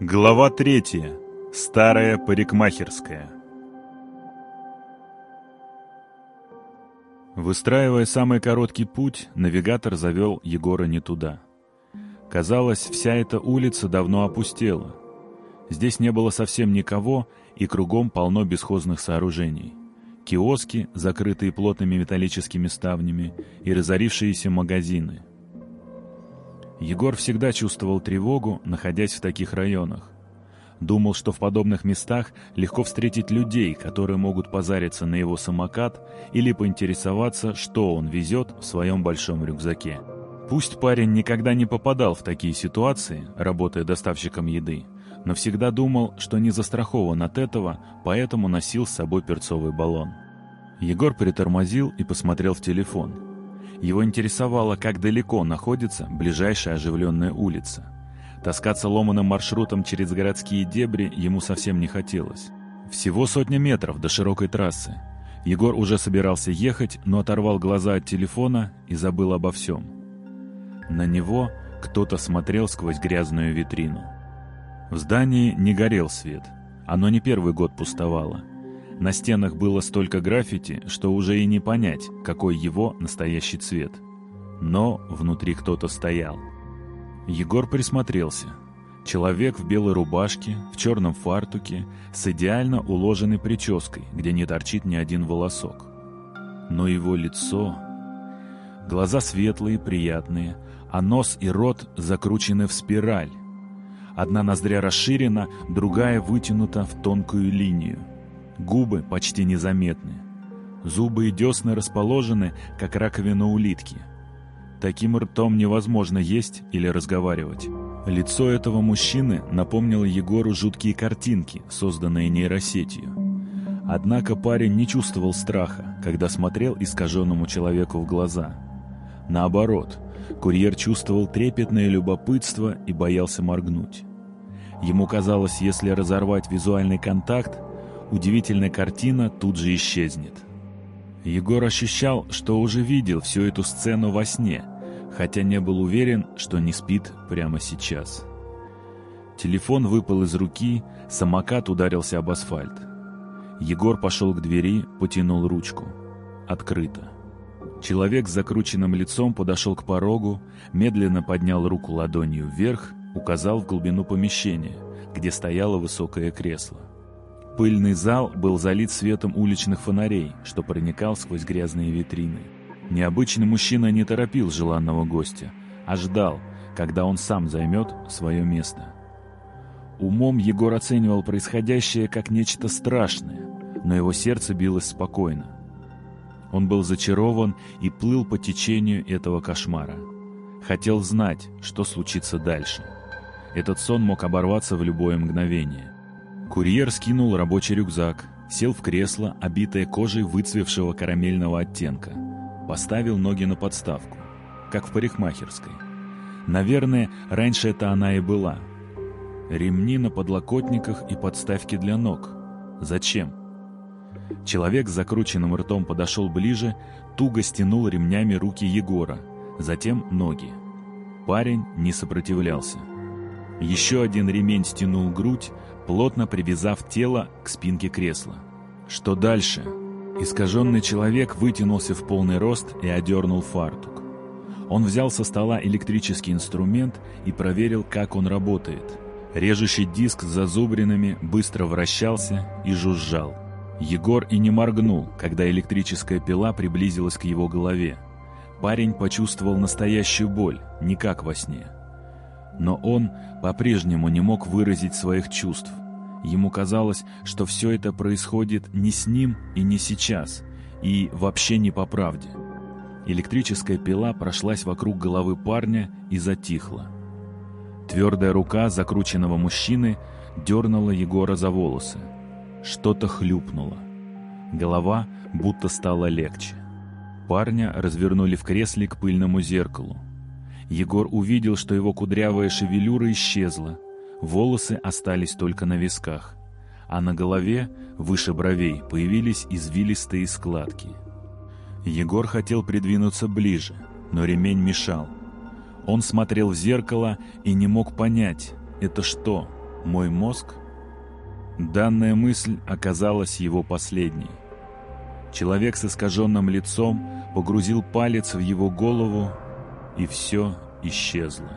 Глава третья. Старая парикмахерская. Выстраивая самый короткий путь, навигатор завел Егора не туда. Казалось, вся эта улица давно опустела. Здесь не было совсем никого, и кругом полно бесхозных сооружений. Киоски, закрытые плотными металлическими ставнями, и разорившиеся магазины – Егор всегда чувствовал тревогу, находясь в таких районах. Думал, что в подобных местах легко встретить людей, которые могут позариться на его самокат или поинтересоваться, что он везет в своем большом рюкзаке. Пусть парень никогда не попадал в такие ситуации, работая доставщиком еды, но всегда думал, что не застрахован от этого, поэтому носил с собой перцовый баллон. Егор притормозил и посмотрел в телефон – его интересовало, как далеко находится ближайшая оживленная улица. Таскаться ломаным маршрутом через городские дебри ему совсем не хотелось. Всего сотня метров до широкой трассы. Егор уже собирался ехать, но оторвал глаза от телефона и забыл обо всем. На него кто-то смотрел сквозь грязную витрину. В здании не горел свет. Оно не первый год пустовало. На стенах было столько граффити, что уже и не понять, какой его настоящий цвет. Но внутри кто-то стоял. Егор присмотрелся. Человек в белой рубашке, в черном фартуке, с идеально уложенной прической, где не торчит ни один волосок. Но его лицо... Глаза светлые, приятные, а нос и рот закручены в спираль. Одна ноздря расширена, другая вытянута в тонкую линию. Губы почти незаметны. Зубы и десны расположены, как раковина улитки. Таким ртом невозможно есть или разговаривать. Лицо этого мужчины напомнило Егору жуткие картинки, созданные нейросетью. Однако парень не чувствовал страха, когда смотрел искаженному человеку в глаза. Наоборот, курьер чувствовал трепетное любопытство и боялся моргнуть. Ему казалось, если разорвать визуальный контакт, удивительная картина тут же исчезнет. Егор ощущал, что уже видел всю эту сцену во сне, хотя не был уверен, что не спит прямо сейчас. Телефон выпал из руки, самокат ударился об асфальт. Егор пошел к двери, потянул ручку. Открыто. Человек с закрученным лицом подошел к порогу, медленно поднял руку ладонью вверх, указал в глубину помещения, где стояло высокое кресло. Пыльный зал был залит светом уличных фонарей, что проникал сквозь грязные витрины. Необычный мужчина не торопил желанного гостя, а ждал, когда он сам займет свое место. Умом Егор оценивал происходящее как нечто страшное, но его сердце билось спокойно. Он был зачарован и плыл по течению этого кошмара. Хотел знать, что случится дальше. Этот сон мог оборваться в любое мгновение. Курьер скинул рабочий рюкзак, сел в кресло, обитое кожей выцвевшего карамельного оттенка. Поставил ноги на подставку, как в парикмахерской. Наверное, раньше это она и была. Ремни на подлокотниках и подставки для ног. Зачем? Человек с закрученным ртом подошел ближе, туго стянул ремнями руки Егора, затем ноги. Парень не сопротивлялся. Еще один ремень стянул грудь, плотно привязав тело к спинке кресла. Что дальше? Искаженный человек вытянулся в полный рост и одернул фартук. Он взял со стола электрический инструмент и проверил, как он работает. Режущий диск с зазубринами быстро вращался и жужжал. Егор и не моргнул, когда электрическая пила приблизилась к его голове. Парень почувствовал настоящую боль, не как во сне. Но он по-прежнему не мог выразить своих чувств. Ему казалось, что все это происходит не с ним и не сейчас, и вообще не по правде. Электрическая пила прошлась вокруг головы парня и затихла. Твердая рука закрученного мужчины дернула Егора за волосы. Что-то хлюпнуло. Голова будто стала легче. Парня развернули в кресле к пыльному зеркалу. Егор увидел, что его кудрявая шевелюра исчезла, волосы остались только на висках, а на голове, выше бровей, появились извилистые складки. Егор хотел придвинуться ближе, но ремень мешал. Он смотрел в зеркало и не мог понять, это что, Мой мозг? Данная мысль оказалась его последней. Человек с искаженным лицом погрузил палец в его голову, и все исчезло.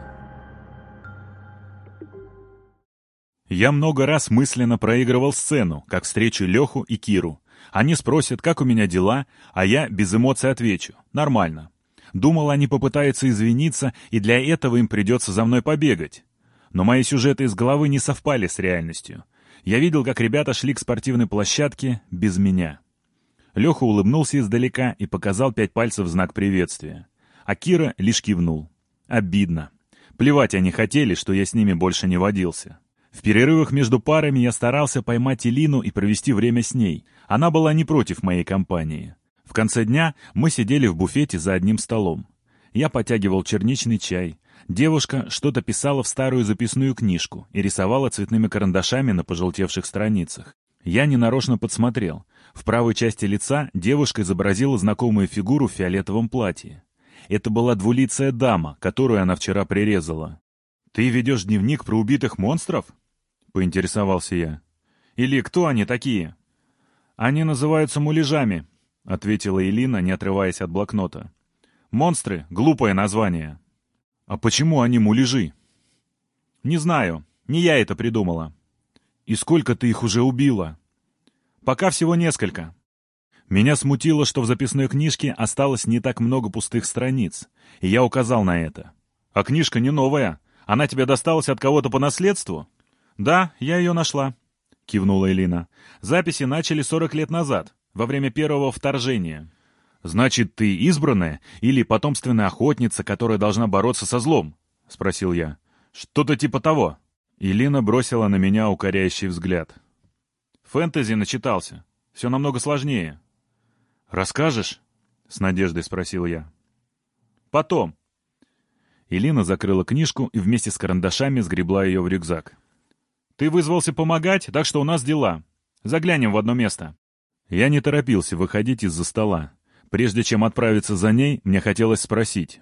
Я много раз мысленно проигрывал сцену, как встречу Леху и Киру. Они спросят, как у меня дела, а я без эмоций отвечу. Нормально. Думал, они попытаются извиниться, и для этого им придется за мной побегать. Но мои сюжеты из головы не совпали с реальностью. Я видел, как ребята шли к спортивной площадке без меня. Леха улыбнулся издалека и показал пять пальцев в знак приветствия. А Кира лишь кивнул. Обидно. Плевать они хотели, что я с ними больше не водился. В перерывах между парами я старался поймать Элину и провести время с ней. Она была не против моей компании. В конце дня мы сидели в буфете за одним столом. Я потягивал черничный чай. Девушка что-то писала в старую записную книжку и рисовала цветными карандашами на пожелтевших страницах. Я ненарочно подсмотрел. В правой части лица девушка изобразила знакомую фигуру в фиолетовом платье. Это была двулицая дама, которую она вчера прирезала. «Ты ведешь дневник про убитых монстров?» — поинтересовался я. «Или кто они такие?» «Они называются муляжами», — ответила Элина, не отрываясь от блокнота. «Монстры — глупое название». «А почему они муляжи?» «Не знаю. Не я это придумала». «И сколько ты их уже убила?» «Пока всего несколько». Меня смутило, что в записной книжке осталось не так много пустых страниц, и я указал на это. «А книжка не новая. Она тебе досталась от кого-то по наследству?» «Да, я ее нашла», — кивнула Элина. «Записи начали 40 лет назад, во время первого вторжения». «Значит, ты избранная или потомственная охотница, которая должна бороться со злом?» — спросил я. «Что-то типа того». Элина бросила на меня укоряющий взгляд. «Фэнтези начитался. Все намного сложнее». «Расскажешь?» — с надеждой спросил я. «Потом». Элина закрыла книжку и вместе с карандашами сгребла ее в рюкзак. Ты вызвался помогать, так что у нас дела. Заглянем в одно место». Я не торопился выходить из-за стола. Прежде чем отправиться за ней, мне хотелось спросить.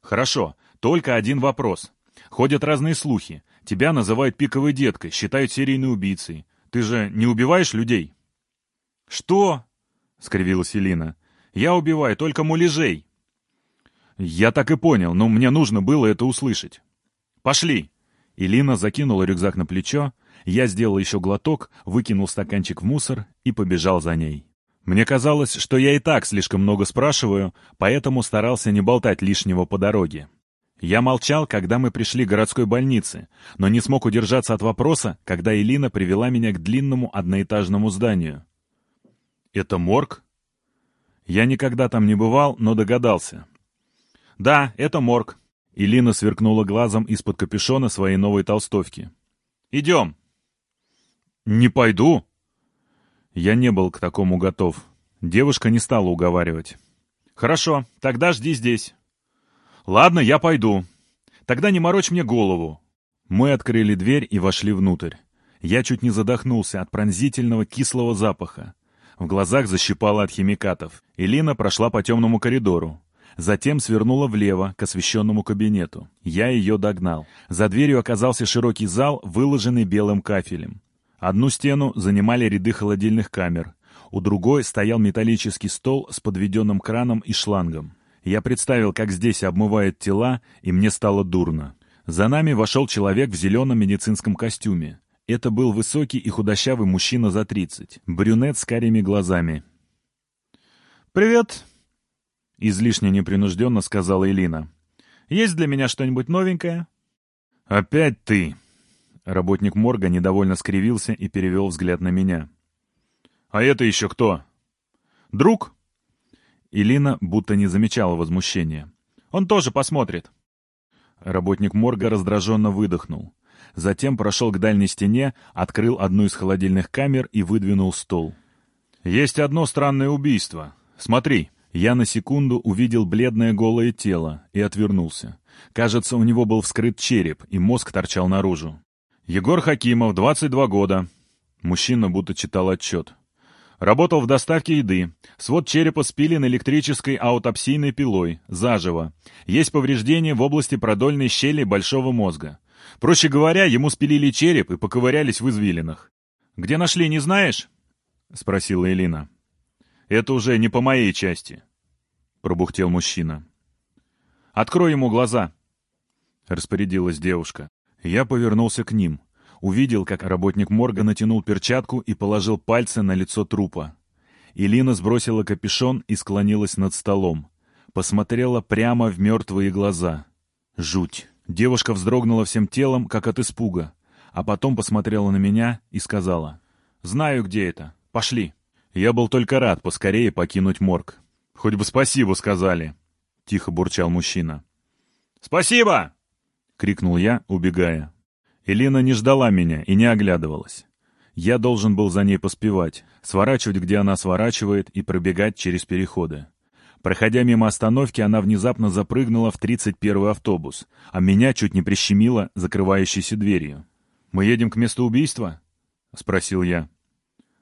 «Хорошо, только один вопрос. Ходят разные слухи. Тебя называют пиковой деткой, считают серийной убийцей. Ты же не убиваешь людей?» «Что?» — скривилась Элина. «Я убиваю только муляжей». «Я так и понял, но мне нужно было это услышать». «Пошли!» Илина закинула рюкзак на плечо, я сделал еще глоток, выкинул стаканчик в мусор и побежал за ней. Мне казалось, что я и так слишком много спрашиваю, поэтому старался не болтать лишнего по дороге. Я молчал, когда мы пришли к городской больнице, но не смог удержаться от вопроса, когда Элина привела меня к длинному одноэтажному зданию. «Это морг?» Я никогда там не бывал, но догадался. «Да, это морг», Илина сверкнула глазом из-под капюшона своей новой толстовки. «Идем!» «Не пойду!» Я не был к такому готов. Девушка не стала уговаривать. «Хорошо, тогда жди здесь». «Ладно, я пойду. Тогда не морочь мне голову». Мы открыли дверь и вошли внутрь. Я чуть не задохнулся от пронзительного кислого запаха. В глазах защипало от химикатов. Илина прошла по темному коридору. Затем свернула влево, к освещенному кабинету. Я ее догнал. За дверью оказался широкий зал, выложенный белым кафелем. Одну стену занимали ряды холодильных камер. У другой стоял металлический стол с подведенным краном и шлангом. Я представил, как здесь обмывают тела, и мне стало дурно. За нами вошел человек в зеленом медицинском костюме. Это был высокий и худощавый мужчина за тридцать, брюнет с карими глазами. «Привет!» — излишне непринужденно сказала Элина. «Есть для меня что-нибудь новенькое?» «Опять ты!» Работник морга недовольно скривился и перевел взгляд на меня. «А это еще кто?» «Друг?» Элина будто не замечала возмущения. «Он тоже посмотрит». Работник морга раздраженно выдохнул. Затем прошел к дальней стене, открыл одну из холодильных камер и выдвинул стол. «Есть одно странное убийство. Смотри». Я на секунду увидел бледное голое тело и отвернулся. Кажется, у него был вскрыт череп, и мозг торчал наружу. Егор Хакимов, 22 года. Мужчина будто читал отчет. Работал в доставке еды. Свод черепа спилен электрической аутопсийной пилой, заживо. Есть повреждения в области продольной щели большого мозга. Проще говоря, ему спилили череп и поковырялись в извилинах. «Где нашли, не знаешь?» — спросила Элина. «Это уже не по моей части», — пробухтел мужчина. «Открой ему глаза», — распорядилась девушка. Я повернулся к ним. Увидел, как работник морга натянул перчатку и положил пальцы на лицо трупа. Илина сбросила капюшон и склонилась над столом. Посмотрела прямо в мертвые глаза. Жуть. Девушка вздрогнула всем телом, как от испуга. А потом посмотрела на меня и сказала. «Знаю, где это. Пошли». Я был только рад поскорее покинуть морг. «Хоть бы спасибо сказали», — тихо бурчал мужчина. «Спасибо!» — крикнул я, убегая. Элина не ждала меня и не оглядывалась. Я должен был за ней поспевать, сворачивать, где она сворачивает, и пробегать через переходы. Проходя мимо остановки, она внезапно запрыгнула в 31-й автобус, а меня чуть не прищемило закрывающейся дверью. «Мы едем к месту убийства?» — спросил я.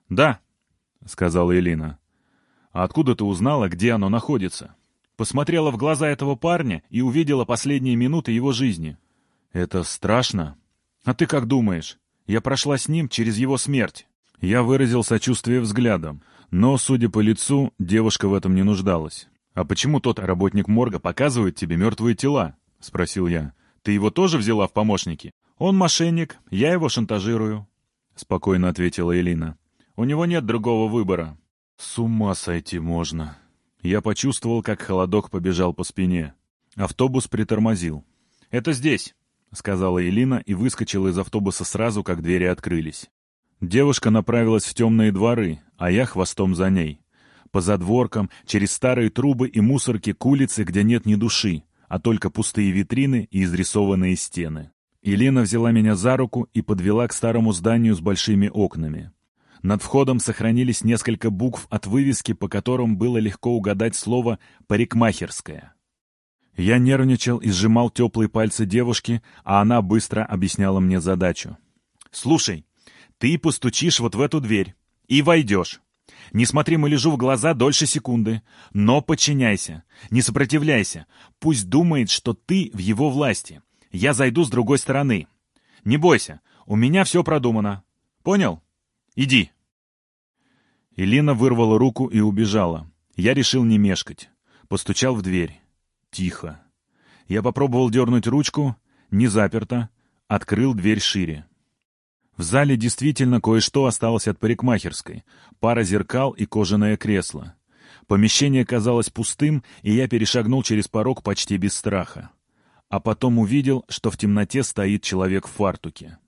«Да», — сказала Элина. «А откуда ты узнала, где оно находится?» Посмотрела в глаза этого парня и увидела последние минуты его жизни. «Это страшно. А ты как думаешь?» Я прошла с ним через его смерть. Я выразил сочувствие взглядом, но, судя по лицу, девушка в этом не нуждалась. «А почему тот работник морга показывает тебе мертвые тела?» — спросил я. «Ты его тоже взяла в помощники?» «Он мошенник, я его шантажирую», — спокойно ответила Элина. «У него нет другого выбора». «С ума сойти можно». Я почувствовал, как холодок побежал по спине. Автобус притормозил. «Это здесь», — сказала Элина и выскочила из автобуса сразу, как двери открылись. Девушка направилась в темные дворы, а я хвостом за ней. По задворкам, через старые трубы и мусорки к улице, где нет ни души, а только пустые витрины и изрисованные стены. Елена взяла меня за руку и подвела к старому зданию с большими окнами. Над входом сохранились несколько букв от вывески, по которым было легко угадать слово «парикмахерская». Я нервничал и сжимал теплые пальцы девушки, а она быстро объясняла мне задачу. «Слушай, ты постучишь вот в эту дверь и войдешь. Не смотри лежу в глаза дольше секунды, но подчиняйся, не сопротивляйся. Пусть думает, что ты в его власти. Я зайду с другой стороны. Не бойся, у меня все продумано. Понял? Иди». Элина вырвала руку и убежала. Я решил не мешкать. Постучал в дверь. Тихо. Я попробовал дернуть ручку, не заперто, открыл дверь шире. В зале действительно кое-что осталось от парикмахерской. Пара зеркал и кожаное кресло. Помещение казалось пустым, и я перешагнул через порог почти без страха. А потом увидел, что в темноте стоит человек в фартуке.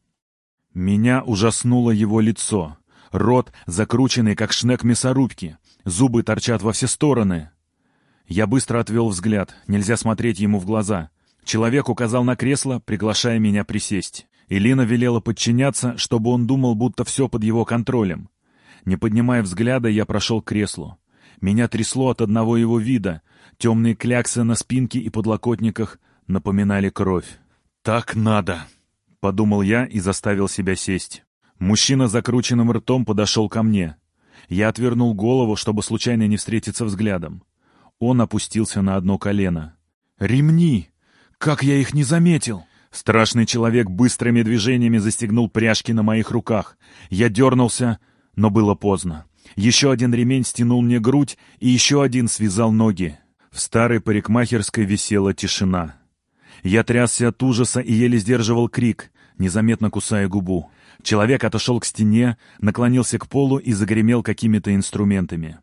Меня ужаснуло его лицо. Рот, закрученный, как шнек мясорубки. Зубы торчат во все стороны. Я быстро отвел взгляд, нельзя смотреть ему в глаза. Человек указал на кресло, приглашая меня присесть. Элина велела подчиняться, чтобы он думал, будто все под его контролем. Не поднимая взгляда, я прошел к креслу. Меня трясло от одного его вида. Темные кляксы на спинке и подлокотниках напоминали кровь. «Так надо!» — подумал я и заставил себя сесть. Мужчина с закрученным ртом подошел ко мне. Я отвернул голову, чтобы случайно не встретиться взглядом. Он опустился на одно колено. «Ремни! Как я их не заметил!» Страшный человек быстрыми движениями застегнул пряжки на моих руках. Я дернулся, но было поздно. Еще один ремень стянул мне грудь, и еще один связал ноги. В старой парикмахерской висела тишина. Я трясся от ужаса и еле сдерживал крик, незаметно кусая губу. Человек отошел к стене, наклонился к полу и загремел какими-то инструментами.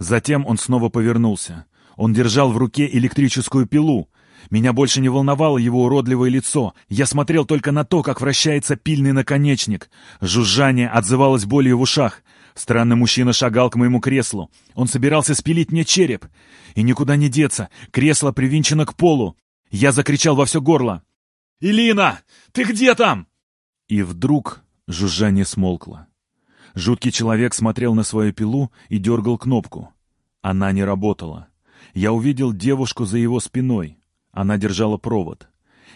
Затем он снова повернулся. Он держал в руке электрическую пилу. Меня больше не волновало его уродливое лицо. Я смотрел только на то, как вращается пильный наконечник. Жужжание отзывалось болью в ушах. Странный мужчина шагал к моему креслу. Он собирался спилить мне череп. И никуда не деться. Кресло привинчено к полу. Я закричал во все горло. «Илина! Ты где там?» И вдруг жужжание смолкло. Жуткий человек смотрел на свою пилу и дергал кнопку. Она не работала. Я увидел девушку за его спиной. Она держала провод.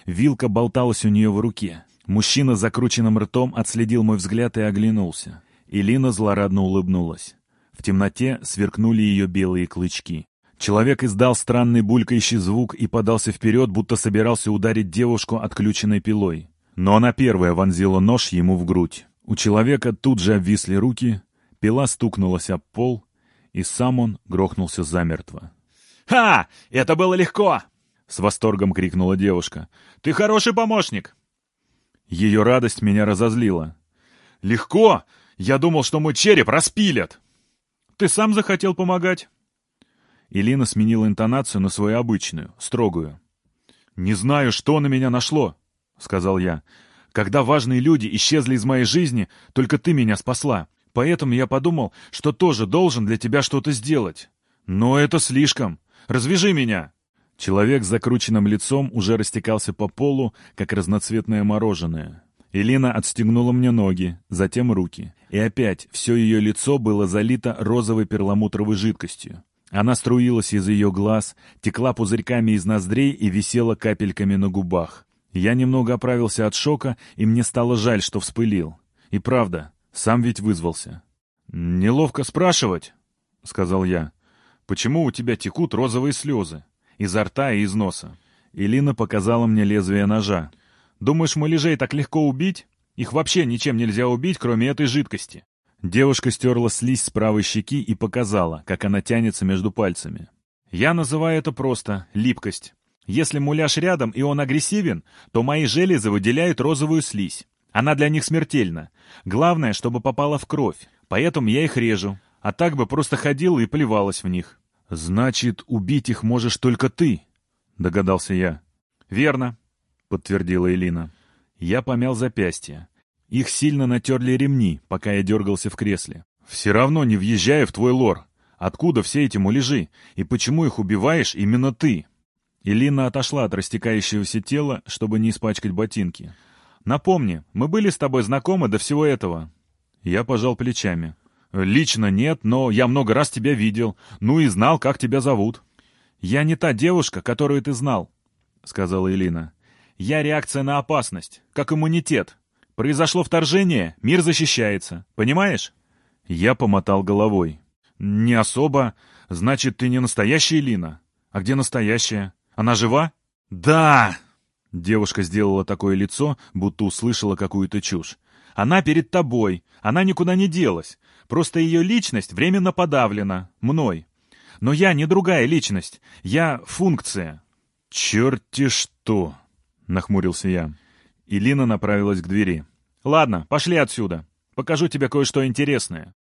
Вилка болталась у нее в руке. Мужчина с закрученным ртом отследил мой взгляд и оглянулся. Илина злорадно улыбнулась. В темноте сверкнули ее белые клычки. Человек издал странный булькающий звук и подался вперед, будто собирался ударить девушку отключенной пилой. Но она первая вонзила нож ему в грудь. У человека тут же обвисли руки, пила стукнулась об пол, и сам он грохнулся замертво. «Ха! Это было легко!» — с восторгом крикнула девушка. «Ты хороший помощник!» Ее радость меня разозлила. «Легко? Я думал, что мой череп распилят!» «Ты сам захотел помогать?» Илина сменила интонацию на свою обычную, строгую. «Не знаю, что на меня нашло», — сказал я. «Когда важные люди исчезли из моей жизни, только ты меня спасла. Поэтому я подумал, что тоже должен для тебя что-то сделать. Но это слишком. Развяжи меня!» Человек с закрученным лицом уже растекался по полу, как разноцветное мороженое. Элина отстегнула мне ноги, затем руки. И опять все ее лицо было залито розовой перламутровой жидкостью. Она струилась из ее глаз, текла пузырьками из ноздрей и висела капельками на губах. Я немного оправился от шока, и мне стало жаль, что вспылил. И правда, сам ведь вызвался. «Неловко спрашивать», — сказал я. «Почему у тебя текут розовые слезы? Изо рта и из носа?» Илина показала мне лезвие ножа. «Думаешь, малежей так легко убить? Их вообще ничем нельзя убить, кроме этой жидкости. Девушка стерла слизь с правой щеки и показала, как она тянется между пальцами. «Я называю это просто липкость. Если муляж рядом и он агрессивен, то мои железы выделяют розовую слизь. Она для них смертельна. Главное, чтобы попала в кровь. Поэтому я их режу. А так бы просто ходила и плевалась в них». «Значит, убить их можешь только ты», — догадался я. «Верно», — подтвердила Элина. Я помял запястье. Их сильно натерли ремни, пока я дергался в кресле. «Все равно не въезжая в твой лор. Откуда все эти муляжи? И почему их убиваешь именно ты?» Илина отошла от растекающегося тела, чтобы не испачкать ботинки. «Напомни, мы были с тобой знакомы до всего этого». Я пожал плечами. «Лично нет, но я много раз тебя видел. Ну и знал, как тебя зовут». «Я не та девушка, которую ты знал», — сказала Элина. «Я реакция на опасность, как иммунитет. Произошло вторжение, мир защищается. Понимаешь?» Я помотал головой. «Не особо. Значит, ты не настоящая Лина? А где настоящая? Она жива?» «Да!» Девушка сделала такое лицо, будто услышала какую-то чушь. «Она перед тобой. Она никуда не делась. Просто ее личность временно подавлена. Мной. Но я не другая личность. Я функция». «Черти что!» — нахмурился я. И Лина направилась к двери. «Ладно, пошли отсюда. Покажу тебе кое-что интересное».